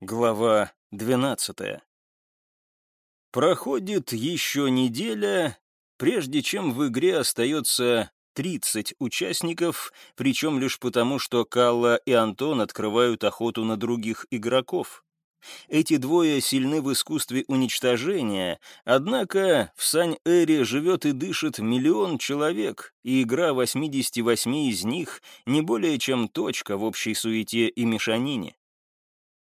Глава 12 Проходит еще неделя, прежде чем в игре остается 30 участников, причем лишь потому, что Калла и Антон открывают охоту на других игроков. Эти двое сильны в искусстве уничтожения, однако в Сань-Эре живет и дышит миллион человек, и игра 88 из них не более чем точка в общей суете и мешанине.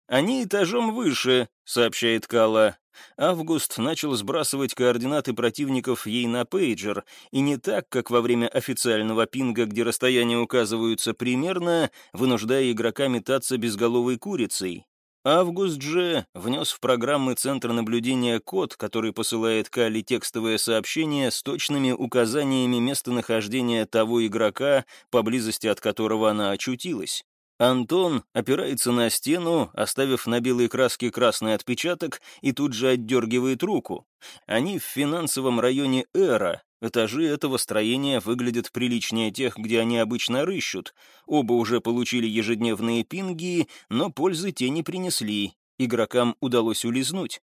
«Они этажом выше», — сообщает Кала. Август начал сбрасывать координаты противников ей на пейджер, и не так, как во время официального пинга, где расстояния указываются примерно, вынуждая игрока метаться безголовой курицей. Август же внес в программы Центра наблюдения код, который посылает Кали текстовое сообщение с точными указаниями местонахождения того игрока, поблизости от которого она очутилась. Антон опирается на стену, оставив на белой краске красный отпечаток, и тут же отдергивает руку. Они в финансовом районе Эра. Этажи этого строения выглядят приличнее тех, где они обычно рыщут. Оба уже получили ежедневные пинги, но пользы те не принесли. Игрокам удалось улизнуть.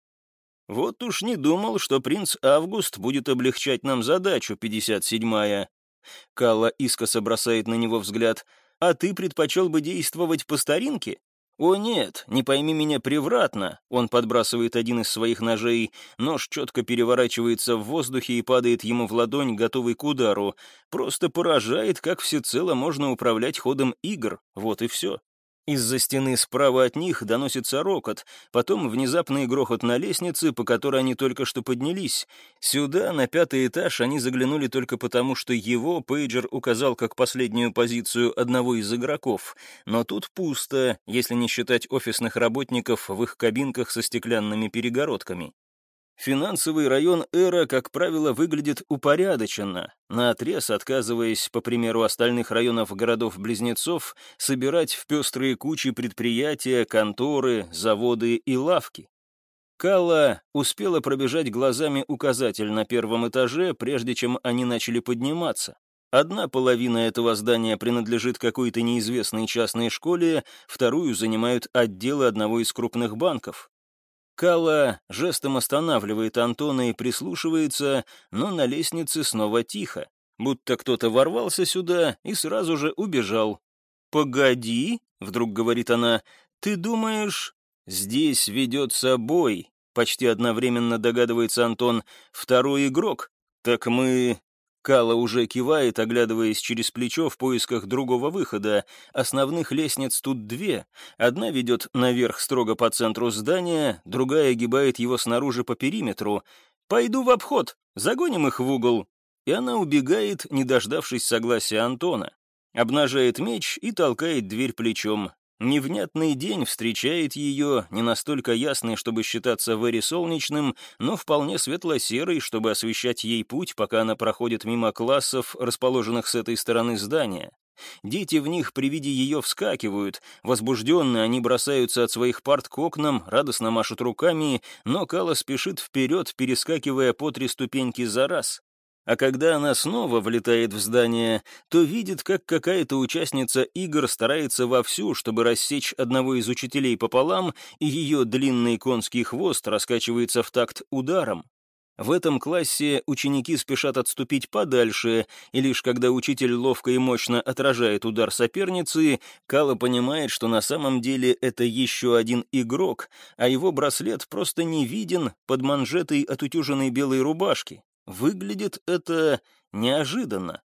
Вот уж не думал, что принц Август будет облегчать нам задачу, 57-я. Калла искоса бросает на него взгляд — а ты предпочел бы действовать по старинке? «О нет, не пойми меня превратно», — он подбрасывает один из своих ножей, нож четко переворачивается в воздухе и падает ему в ладонь, готовый к удару. Просто поражает, как всецело можно управлять ходом игр, вот и все. Из-за стены справа от них доносится рокот, потом внезапный грохот на лестнице, по которой они только что поднялись. Сюда, на пятый этаж, они заглянули только потому, что его пейджер указал как последнюю позицию одного из игроков. Но тут пусто, если не считать офисных работников в их кабинках со стеклянными перегородками. Финансовый район Эра, как правило, выглядит упорядоченно, наотрез отказываясь, по примеру остальных районов городов-близнецов, собирать в пестрые кучи предприятия, конторы, заводы и лавки. Калла успела пробежать глазами указатель на первом этаже, прежде чем они начали подниматься. Одна половина этого здания принадлежит какой-то неизвестной частной школе, вторую занимают отделы одного из крупных банков. Кала жестом останавливает Антона и прислушивается, но на лестнице снова тихо, будто кто-то ворвался сюда и сразу же убежал. «Погоди», — вдруг говорит она, — «ты думаешь, здесь ведется бой?» Почти одновременно догадывается Антон. «Второй игрок? Так мы Кала уже кивает, оглядываясь через плечо в поисках другого выхода. Основных лестниц тут две. Одна ведет наверх строго по центру здания, другая огибает его снаружи по периметру. «Пойду в обход, загоним их в угол». И она убегает, не дождавшись согласия Антона. Обнажает меч и толкает дверь плечом. Невнятный день встречает ее, не настолько ясный, чтобы считаться Вэри солнечным, но вполне светло-серый, чтобы освещать ей путь, пока она проходит мимо классов, расположенных с этой стороны здания. Дети в них при виде ее вскакивают, возбужденные они бросаются от своих парт к окнам, радостно машут руками, но Кала спешит вперед, перескакивая по три ступеньки за раз. А когда она снова влетает в здание, то видит, как какая-то участница игр старается вовсю, чтобы рассечь одного из учителей пополам, и ее длинный конский хвост раскачивается в такт ударом. В этом классе ученики спешат отступить подальше, и лишь когда учитель ловко и мощно отражает удар соперницы, Кала понимает, что на самом деле это еще один игрок, а его браслет просто не виден под манжетой отутюженной белой рубашки. Выглядит это неожиданно.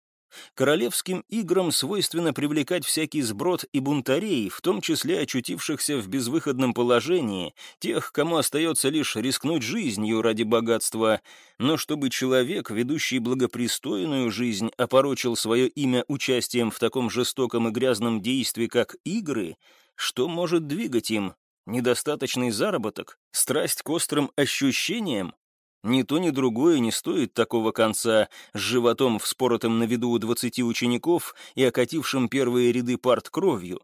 Королевским играм свойственно привлекать всякий сброд и бунтарей, в том числе очутившихся в безвыходном положении, тех, кому остается лишь рискнуть жизнью ради богатства. Но чтобы человек, ведущий благопристойную жизнь, опорочил свое имя участием в таком жестоком и грязном действии, как игры, что может двигать им? Недостаточный заработок? Страсть к острым ощущениям? Ни то, ни другое не стоит такого конца, с животом, вспоротым на виду у двадцати учеников и окатившим первые ряды парт кровью.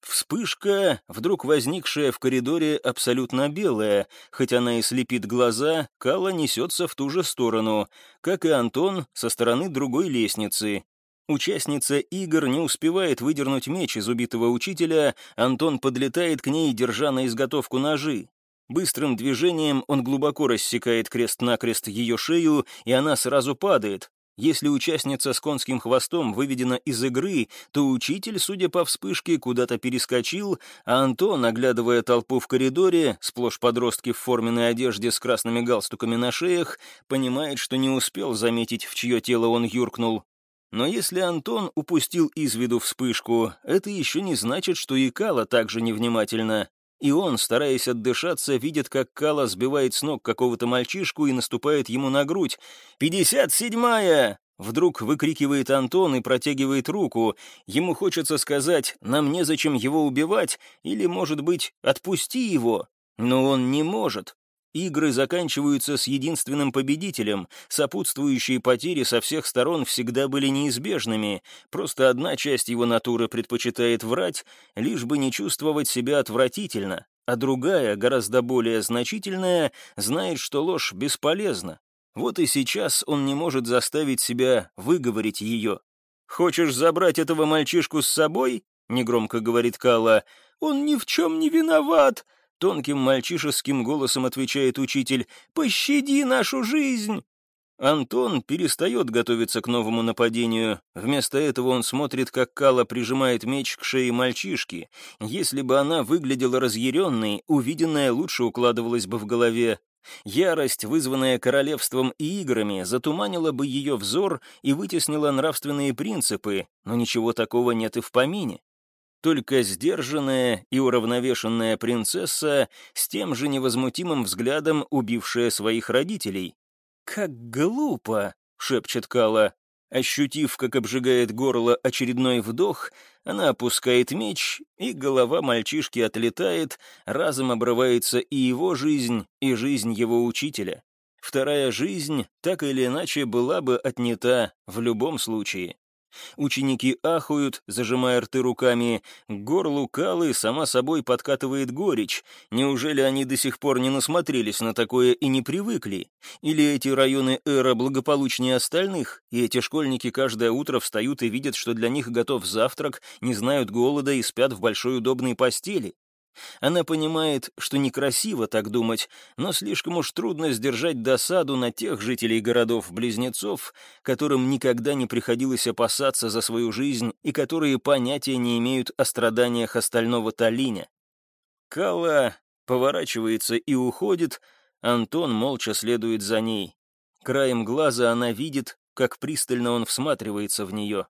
Вспышка, вдруг возникшая в коридоре, абсолютно белая, хоть она и слепит глаза, Кала несется в ту же сторону, как и Антон со стороны другой лестницы. Участница игр не успевает выдернуть меч из убитого учителя, Антон подлетает к ней, держа на изготовку ножи. Быстрым движением он глубоко рассекает крест-накрест ее шею, и она сразу падает. Если участница с конским хвостом выведена из игры, то учитель, судя по вспышке, куда-то перескочил, а Антон, оглядывая толпу в коридоре, сплошь подростки в форменной одежде с красными галстуками на шеях, понимает, что не успел заметить, в чье тело он юркнул. Но если Антон упустил из виду вспышку, это еще не значит, что и Кала также невнимательна. И он, стараясь отдышаться, видит, как Кала сбивает с ног какого-то мальчишку и наступает ему на грудь. «Пятьдесят седьмая!» Вдруг выкрикивает Антон и протягивает руку. Ему хочется сказать «нам незачем его убивать» или, может быть, «отпусти его». Но он не может. Игры заканчиваются с единственным победителем, сопутствующие потери со всех сторон всегда были неизбежными, просто одна часть его натуры предпочитает врать, лишь бы не чувствовать себя отвратительно, а другая, гораздо более значительная, знает, что ложь бесполезна. Вот и сейчас он не может заставить себя выговорить ее. «Хочешь забрать этого мальчишку с собой?» — негромко говорит Кала. «Он ни в чем не виноват!» Тонким мальчишеским голосом отвечает учитель «Пощади нашу жизнь!» Антон перестает готовиться к новому нападению. Вместо этого он смотрит, как Кала прижимает меч к шее мальчишки. Если бы она выглядела разъяренной, увиденное лучше укладывалось бы в голове. Ярость, вызванная королевством и играми, затуманила бы ее взор и вытеснила нравственные принципы, но ничего такого нет и в помине только сдержанная и уравновешенная принцесса с тем же невозмутимым взглядом убившая своих родителей. «Как глупо!» — шепчет Кала. Ощутив, как обжигает горло очередной вдох, она опускает меч, и голова мальчишки отлетает, разом обрывается и его жизнь, и жизнь его учителя. Вторая жизнь так или иначе была бы отнята в любом случае. Ученики ахают, зажимая рты руками. К горлу Калы сама собой подкатывает горечь. Неужели они до сих пор не насмотрелись на такое и не привыкли? Или эти районы Эра благополучнее остальных, и эти школьники каждое утро встают и видят, что для них готов завтрак, не знают голода и спят в большой удобной постели? Она понимает, что некрасиво так думать, но слишком уж трудно сдержать досаду на тех жителей городов-близнецов, которым никогда не приходилось опасаться за свою жизнь и которые понятия не имеют о страданиях остального Талиня. Кала поворачивается и уходит, Антон молча следует за ней. Краем глаза она видит, как пристально он всматривается в нее.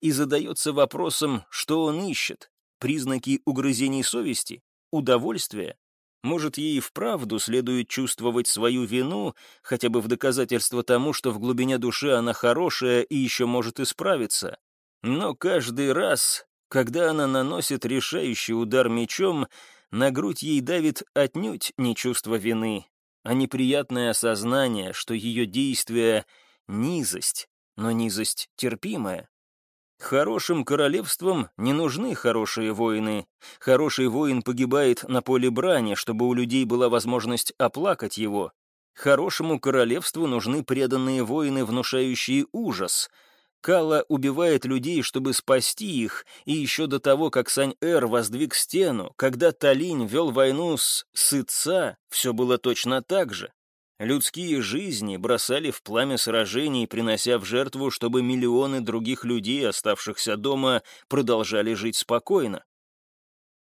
И задается вопросом, что он ищет признаки угрызений совести, удовольствия. Может, ей вправду следует чувствовать свою вину, хотя бы в доказательство тому, что в глубине души она хорошая и еще может исправиться. Но каждый раз, когда она наносит решающий удар мечом, на грудь ей давит отнюдь не чувство вины, а неприятное осознание, что ее действия — низость, но низость терпимая. Хорошим королевствам не нужны хорошие воины. Хороший воин погибает на поле брани, чтобы у людей была возможность оплакать его. Хорошему королевству нужны преданные воины, внушающие ужас. Кала убивает людей, чтобы спасти их, и еще до того, как Сань-Эр воздвиг стену, когда Талинь вел войну с Сыца, все было точно так же. Людские жизни бросали в пламя сражений, принося в жертву, чтобы миллионы других людей, оставшихся дома, продолжали жить спокойно.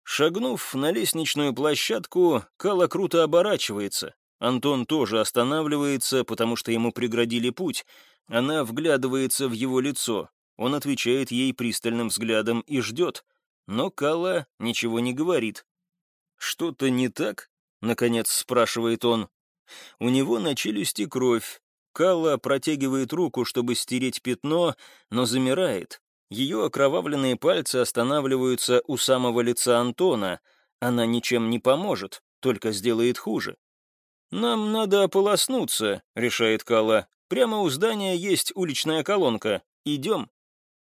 Шагнув на лестничную площадку, Кала круто оборачивается. Антон тоже останавливается, потому что ему преградили путь. Она вглядывается в его лицо. Он отвечает ей пристальным взглядом и ждет. Но Кала ничего не говорит. «Что-то не так?» — наконец спрашивает он. У него на челюсти кровь. Калла протягивает руку, чтобы стереть пятно, но замирает. Ее окровавленные пальцы останавливаются у самого лица Антона. Она ничем не поможет, только сделает хуже. «Нам надо ополоснуться», — решает Калла. «Прямо у здания есть уличная колонка. Идем».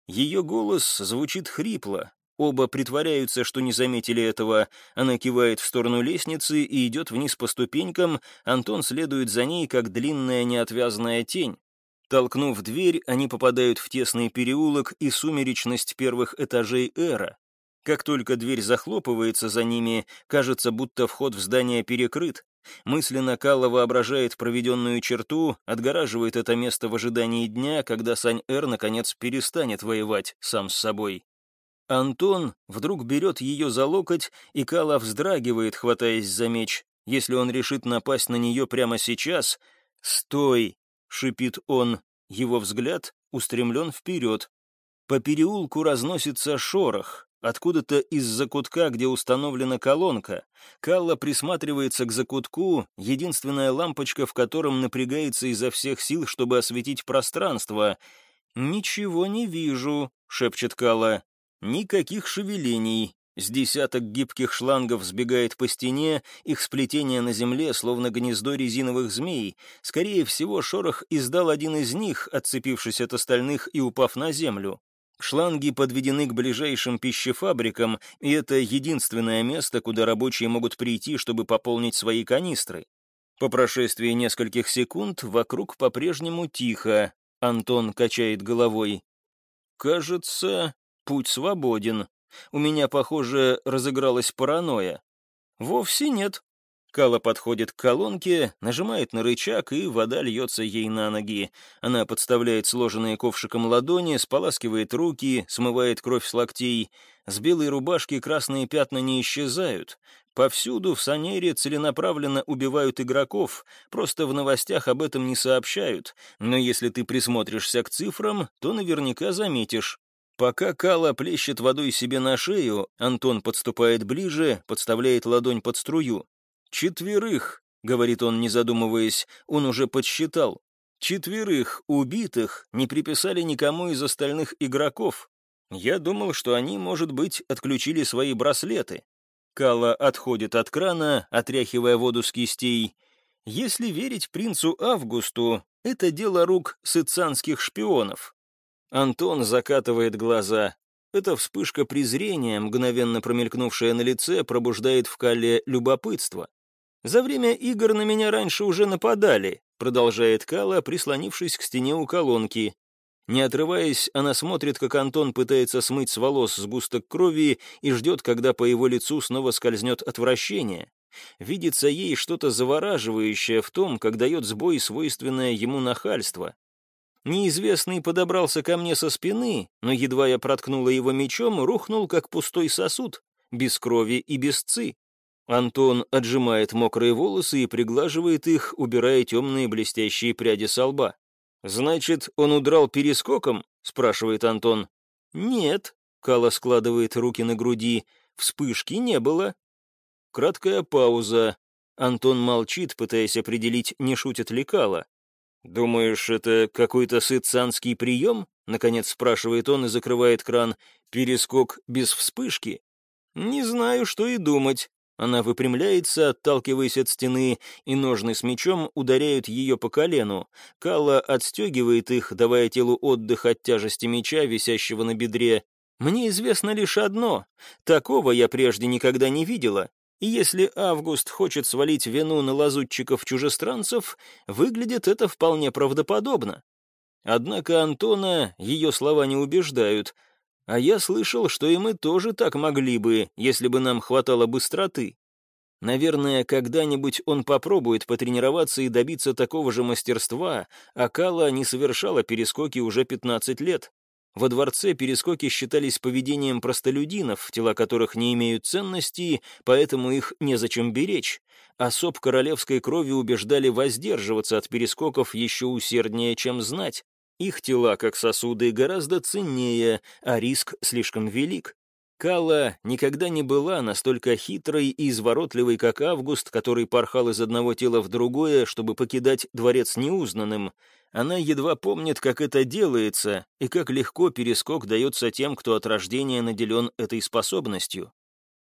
Ее голос звучит хрипло, Оба притворяются, что не заметили этого. Она кивает в сторону лестницы и идет вниз по ступенькам. Антон следует за ней, как длинная неотвязная тень. Толкнув дверь, они попадают в тесный переулок и сумеречность первых этажей Эра. Как только дверь захлопывается за ними, кажется, будто вход в здание перекрыт. Мысленно Калла воображает проведенную черту, отгораживает это место в ожидании дня, когда Сань-Эр наконец перестанет воевать сам с собой. Антон вдруг берет ее за локоть, и Кала вздрагивает, хватаясь за меч. Если он решит напасть на нее прямо сейчас... «Стой!» — шипит он. Его взгляд устремлен вперед. По переулку разносится шорох. Откуда-то из закутка, где установлена колонка. Калла присматривается к закутку, единственная лампочка в котором напрягается изо всех сил, чтобы осветить пространство. «Ничего не вижу», — шепчет Калла. «Никаких шевелений. С десяток гибких шлангов сбегает по стене, их сплетение на земле, словно гнездо резиновых змей. Скорее всего, шорох издал один из них, отцепившись от остальных и упав на землю. Шланги подведены к ближайшим пищефабрикам, и это единственное место, куда рабочие могут прийти, чтобы пополнить свои канистры. По прошествии нескольких секунд вокруг по-прежнему тихо. Антон качает головой. «Кажется, путь свободен. У меня, похоже, разыгралась паранойя». «Вовсе нет», Кала подходит к колонке, нажимает на рычаг, и вода льется ей на ноги. Она подставляет сложенные ковшиком ладони, споласкивает руки, смывает кровь с локтей. С белой рубашки красные пятна не исчезают. Повсюду в Санере целенаправленно убивают игроков, просто в новостях об этом не сообщают. Но если ты присмотришься к цифрам, то наверняка заметишь. Пока Кала плещет водой себе на шею, Антон подступает ближе, подставляет ладонь под струю. «Четверых», — говорит он, не задумываясь, он уже подсчитал. «Четверых убитых не приписали никому из остальных игроков. Я думал, что они, может быть, отключили свои браслеты». Кала отходит от крана, отряхивая воду с кистей. Если верить принцу Августу, это дело рук сыцанских шпионов. Антон закатывает глаза. Эта вспышка презрения, мгновенно промелькнувшая на лице, пробуждает в Кале любопытство. «За время игр на меня раньше уже нападали», продолжает Кала, прислонившись к стене у колонки. Не отрываясь, она смотрит, как Антон пытается смыть с волос сгусток крови и ждет, когда по его лицу снова скользнет отвращение. Видится ей что-то завораживающее в том, как дает сбой свойственное ему нахальство. Неизвестный подобрался ко мне со спины, но едва я проткнула его мечом, рухнул, как пустой сосуд, без крови и без ци. Антон отжимает мокрые волосы и приглаживает их, убирая темные блестящие пряди со лба. «Значит, он удрал перескоком?» — спрашивает Антон. «Нет», — Кала складывает руки на груди, — «вспышки не было». Краткая пауза. Антон молчит, пытаясь определить, не шутит ли Кала. «Думаешь, это какой-то сыцанский прием?» — наконец спрашивает он и закрывает кран. «Перескок без вспышки?» «Не знаю, что и думать», она выпрямляется, отталкиваясь от стены, и ножны с мечом ударяют ее по колену. Калла отстегивает их, давая телу отдых от тяжести меча, висящего на бедре. «Мне известно лишь одно. Такого я прежде никогда не видела. И если Август хочет свалить вину на лазутчиков-чужестранцев, выглядит это вполне правдоподобно. Однако Антона ее слова не убеждают — а я слышал, что и мы тоже так могли бы, если бы нам хватало быстроты. Наверное, когда-нибудь он попробует потренироваться и добиться такого же мастерства, а Кала не совершала перескоки уже 15 лет. Во дворце перескоки считались поведением простолюдинов, тела которых не имеют ценности, поэтому их незачем беречь. Особ королевской крови убеждали воздерживаться от перескоков еще усерднее, чем знать. Их тела, как сосуды, гораздо ценнее, а риск слишком велик. Кала никогда не была настолько хитрой и изворотливой, как Август, который порхал из одного тела в другое, чтобы покидать дворец неузнанным. Она едва помнит, как это делается, и как легко перескок дается тем, кто от рождения наделен этой способностью.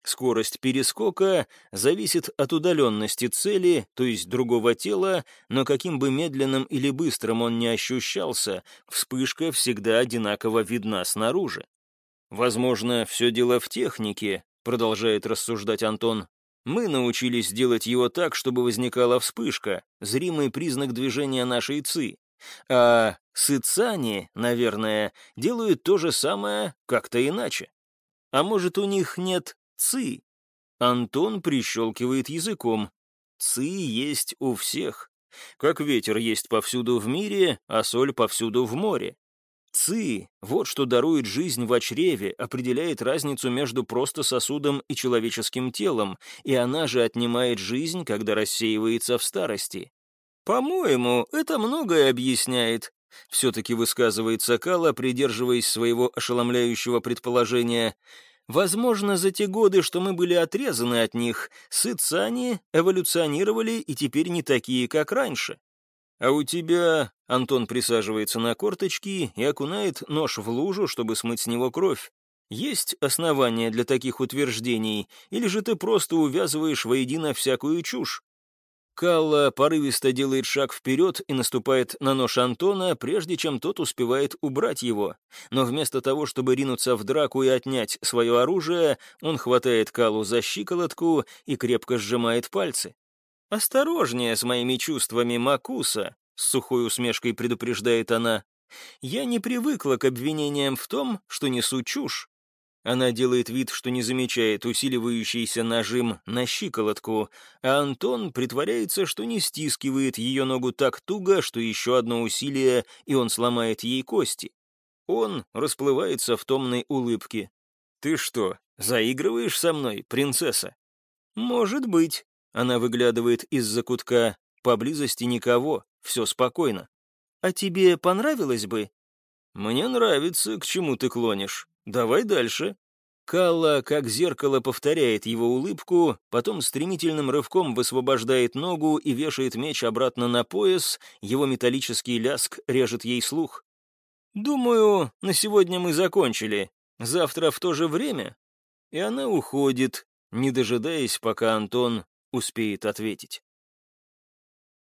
Скорость перескока зависит от удаленности цели, то есть другого тела, но каким бы медленным или быстрым он ни ощущался, вспышка всегда одинаково видна снаружи. «Возможно, все дело в технике», — продолжает рассуждать Антон. «Мы научились делать его так, чтобы возникала вспышка, зримый признак движения нашей ЦИ. А Сыцани, наверное, делают то же самое как-то иначе. А может, у них нет ци? Антон прищелкивает языком. Ци есть у всех. Как ветер есть повсюду в мире, а соль повсюду в море. Ци — вот что дарует жизнь в чреве, определяет разницу между просто сосудом и человеческим телом, и она же отнимает жизнь, когда рассеивается в старости. «По-моему, это многое объясняет», — все-таки высказывает Сакала, придерживаясь своего ошеломляющего предположения. «Возможно, за те годы, что мы были отрезаны от них, сыцани эволюционировали и теперь не такие, как раньше. А у тебя...» — Антон присаживается на корточки и окунает нож в лужу, чтобы смыть с него кровь. «Есть основания для таких утверждений, или же ты просто увязываешь воедино всякую чушь?» Калла порывисто делает шаг вперед и наступает на нож Антона, прежде чем тот успевает убрать его. Но вместо того, чтобы ринуться в драку и отнять свое оружие, он хватает Калу за щиколотку и крепко сжимает пальцы. «Осторожнее с моими чувствами, Макуса», — с сухой усмешкой предупреждает она. «Я не привыкла к обвинениям в том, что несу чушь. Она делает вид, что не замечает усиливающийся нажим на щиколотку, а Антон притворяется, что не стискивает ее ногу так туго, что еще одно усилие, и он сломает ей кости. Он расплывается в томной улыбке. «Ты что, заигрываешь со мной, принцесса?» «Может быть». Она выглядывает из-за кутка. Поблизости никого, все спокойно. «А тебе понравилось бы?» «Мне нравится, к чему ты клонишь. «Давай дальше». Калла, как зеркало, повторяет его улыбку, потом стремительным рывком высвобождает ногу и вешает меч обратно на пояс, его металлический ляск режет ей слух. «Думаю, на сегодня мы закончили. Завтра в то же время?» И она уходит, не дожидаясь, пока Антон успеет ответить.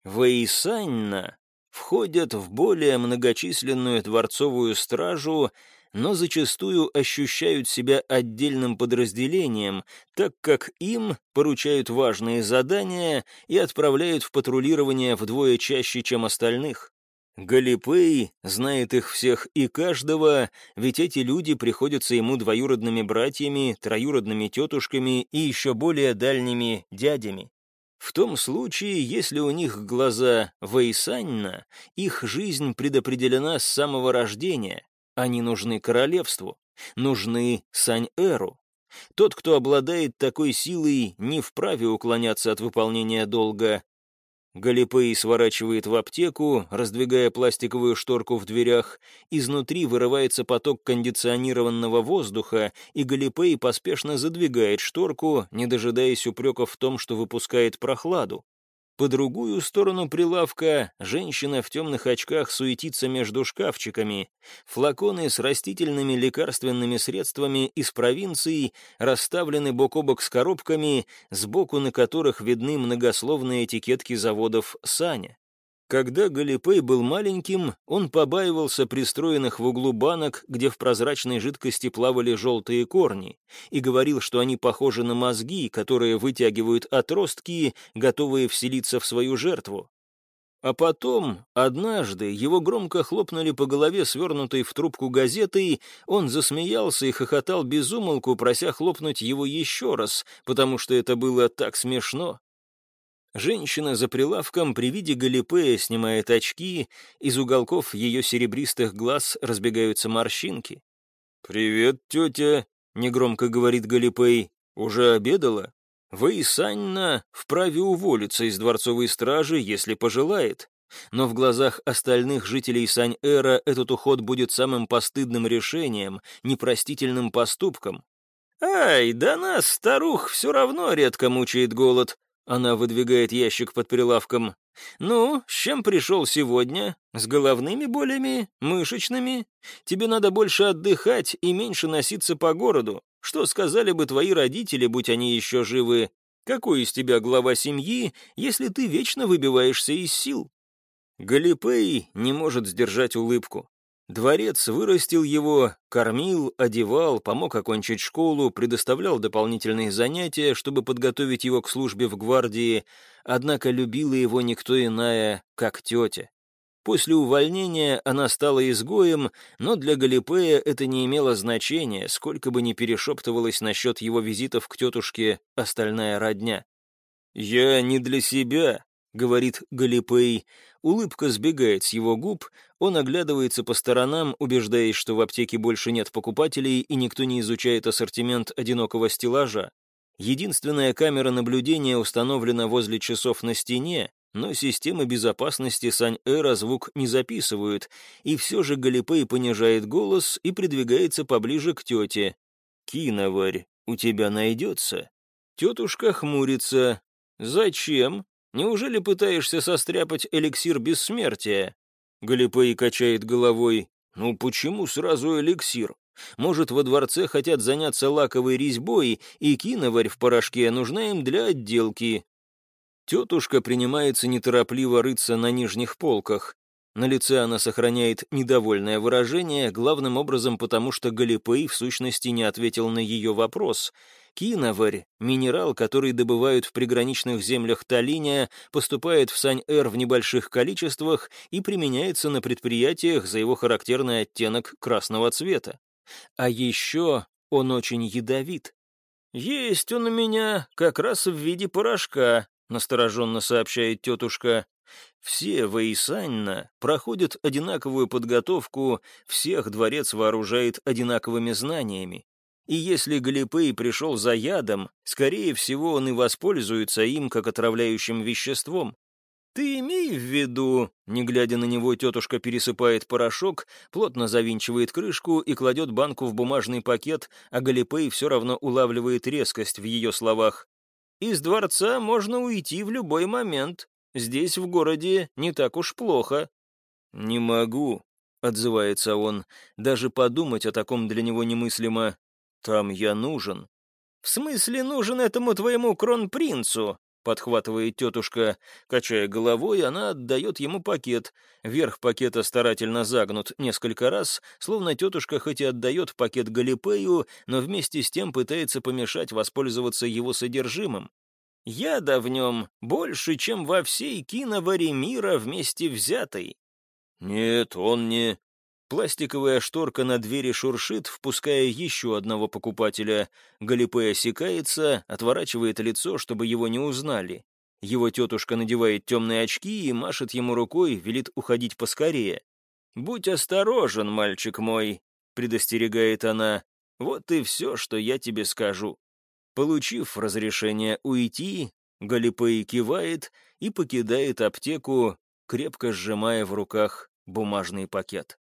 Вейсанна входят в более многочисленную дворцовую стражу, но зачастую ощущают себя отдельным подразделением, так как им поручают важные задания и отправляют в патрулирование вдвое чаще, чем остальных. Галипей знает их всех и каждого, ведь эти люди приходятся ему двоюродными братьями, троюродными тетушками и еще более дальними дядями. В том случае, если у них глаза Вейсанна, их жизнь предопределена с самого рождения, они нужны королевству, нужны Сань-Эру. Тот, кто обладает такой силой, не вправе уклоняться от выполнения долга. Галипей сворачивает в аптеку, раздвигая пластиковую шторку в дверях. Изнутри вырывается поток кондиционированного воздуха, и Галипей поспешно задвигает шторку, не дожидаясь упреков в том, что выпускает прохладу. По другую сторону прилавка женщина в темных очках суетится между шкафчиками. Флаконы с растительными лекарственными средствами из провинции расставлены бок о бок с коробками, сбоку на которых видны многословные этикетки заводов «Саня». Когда Галипей был маленьким, он побаивался пристроенных в углу банок, где в прозрачной жидкости плавали желтые корни, и говорил, что они похожи на мозги, которые вытягивают отростки, готовые вселиться в свою жертву. А потом, однажды, его громко хлопнули по голове свернутой в трубку газетой, он засмеялся и хохотал безумолку, прося хлопнуть его еще раз, потому что это было так смешно. Женщина за прилавком при виде Галипея снимает очки, из уголков ее серебристых глаз разбегаются морщинки. «Привет, тетя», — негромко говорит Галипей. «Уже обедала? Вы, Санна, вправе уволиться из дворцовой стражи, если пожелает. Но в глазах остальных жителей Сань-Эра этот уход будет самым постыдным решением, непростительным поступком. «Ай, да нас, старух, все равно редко мучает голод», она выдвигает ящик под прилавком. «Ну, с чем пришел сегодня? С головными болями? Мышечными? Тебе надо больше отдыхать и меньше носиться по городу. Что сказали бы твои родители, будь они еще живы? Какой из тебя глава семьи, если ты вечно выбиваешься из сил?» Галипей не может сдержать улыбку. Дворец вырастил его, кормил, одевал, помог окончить школу, предоставлял дополнительные занятия, чтобы подготовить его к службе в гвардии, однако любила его никто иная, как тетя. После увольнения она стала изгоем, но для Галипея это не имело значения, сколько бы ни перешептывалось насчет его визитов к тетушке остальная родня. «Я не для себя», — говорит Галипей. Улыбка сбегает с его губ, он оглядывается по сторонам, убеждаясь, что в аптеке больше нет покупателей и никто не изучает ассортимент одинокого стеллажа. Единственная камера наблюдения установлена возле часов на стене, но системы безопасности Сань-Эра звук не записывают, и все же Галипей понижает голос и придвигается поближе к тете. «Киноварь, у тебя найдется?» Тетушка хмурится. «Зачем? Неужели пытаешься состряпать эликсир бессмертия?» Галипей качает головой. «Ну почему сразу эликсир? Может, во дворце хотят заняться лаковой резьбой, и киноварь в порошке нужна им для отделки. Тетушка принимается неторопливо рыться на нижних полках. На лице она сохраняет недовольное выражение, главным образом потому, что Галипей в сущности не ответил на ее вопрос. Киноварь, минерал, который добывают в приграничных землях Талиния, поступает в Сань-Эр в небольших количествах и применяется на предприятиях за его характерный оттенок красного цвета. А еще он очень ядовит. «Есть он у меня как раз в виде порошка», настороженно сообщает тетушка. Все Вейсанна проходят одинаковую подготовку, всех дворец вооружает одинаковыми знаниями. И если Галипей пришел за ядом, скорее всего, он и воспользуется им как отравляющим веществом. «Ты имей в виду...» Не глядя на него, тетушка пересыпает порошок, плотно завинчивает крышку и кладет банку в бумажный пакет, а Галипей все равно улавливает резкость в ее словах. Из дворца можно уйти в любой момент. Здесь, в городе, не так уж плохо». «Не могу», — отзывается он. «Даже подумать о таком для него немыслимо. Там я нужен». «В смысле нужен этому твоему кронпринцу?» — подхватывает тетушка. Качая головой, она отдает ему пакет. Верх пакета старательно загнут несколько раз, словно тетушка хоть и отдает пакет Галипею, но вместе с тем пытается помешать воспользоваться его содержимым. Яда в нем больше, чем во всей киноваре мира вместе взятой. Нет, он не... Пластиковая шторка на двери шуршит, впуская еще одного покупателя. Галипе осекается, отворачивает лицо, чтобы его не узнали. Его тетушка надевает темные очки и машет ему рукой, велит уходить поскорее. «Будь осторожен, мальчик мой», — предостерегает она. «Вот и все, что я тебе скажу». Получив разрешение уйти, Галипей кивает и покидает аптеку, крепко сжимая в руках бумажный пакет.